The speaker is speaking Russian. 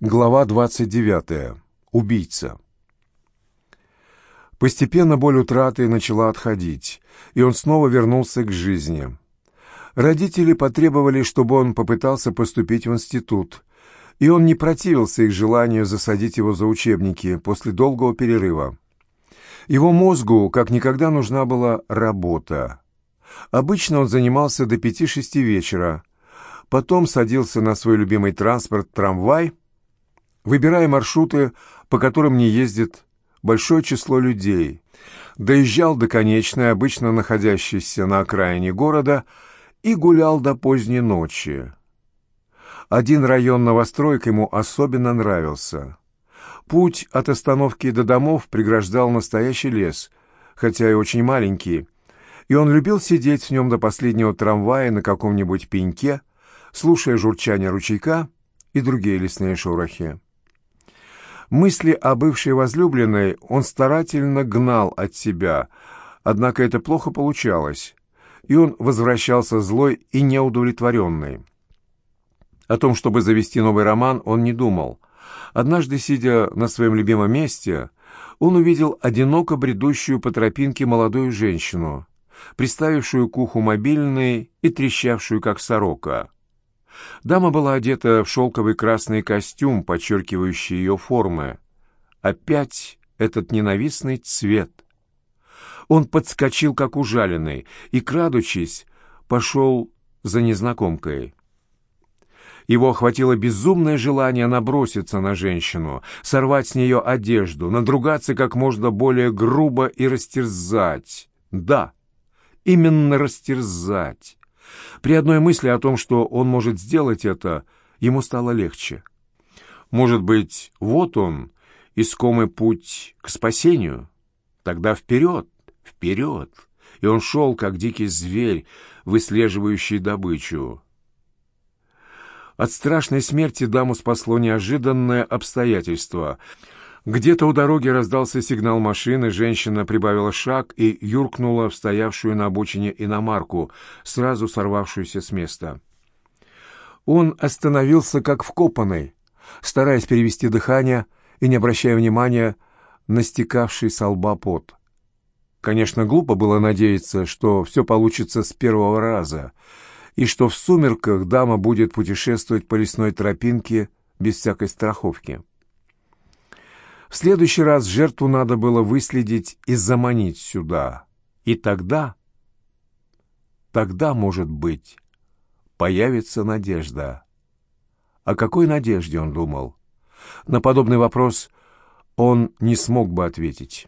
Глава 29. Убийца. Постепенно боль утраты начала отходить, и он снова вернулся к жизни. Родители потребовали, чтобы он попытался поступить в институт, и он не противился их желанию засадить его за учебники после долгого перерыва. Его мозгу как никогда нужна была работа. Обычно он занимался до пяти-шести вечера, потом садился на свой любимый транспорт трамвай – выбирая маршруты, по которым не ездит большое число людей, доезжал до конечной, обычно находящейся на окраине города, и гулял до поздней ночи. Один район новостроек ему особенно нравился. Путь от остановки до домов преграждал настоящий лес, хотя и очень маленький, и он любил сидеть в нем до последнего трамвая на каком-нибудь пеньке, слушая журчание ручейка и другие лесные шорохи. Мысли о бывшей возлюбленной он старательно гнал от себя, однако это плохо получалось, и он возвращался злой и неудовлетворенный. О том, чтобы завести новый роман, он не думал. Однажды, сидя на своем любимом месте, он увидел одиноко бредущую по тропинке молодую женщину, приставившую к уху мобильный и трещавшую, как сорока. Дама была одета в шелковый красный костюм, подчеркивающий ее формы. Опять этот ненавистный цвет. Он подскочил, как ужаленный, и, крадучись, пошел за незнакомкой. Его охватило безумное желание наброситься на женщину, сорвать с нее одежду, надругаться как можно более грубо и растерзать. Да, именно растерзать. При одной мысли о том, что он может сделать это, ему стало легче. Может быть, вот он, искомый путь к спасению? Тогда вперед, вперед! И он шел, как дикий зверь, выслеживающий добычу. От страшной смерти даму спасло неожиданное обстоятельство — где-то у дороги раздался сигнал машины, женщина прибавила шаг и юркнула в стоявшую на обочине иномарку, сразу сорвавшуюся с места. Он остановился как вкопанный, стараясь перевести дыхание и не обращая внимания на стекавший со лба пот. Конечно, глупо было надеяться, что все получится с первого раза, и что в сумерках дама будет путешествовать по лесной тропинке без всякой страховки. В следующий раз жертву надо было выследить и заманить сюда. И тогда, тогда, может быть, появится надежда. О какой надежде он думал? На подобный вопрос он не смог бы ответить.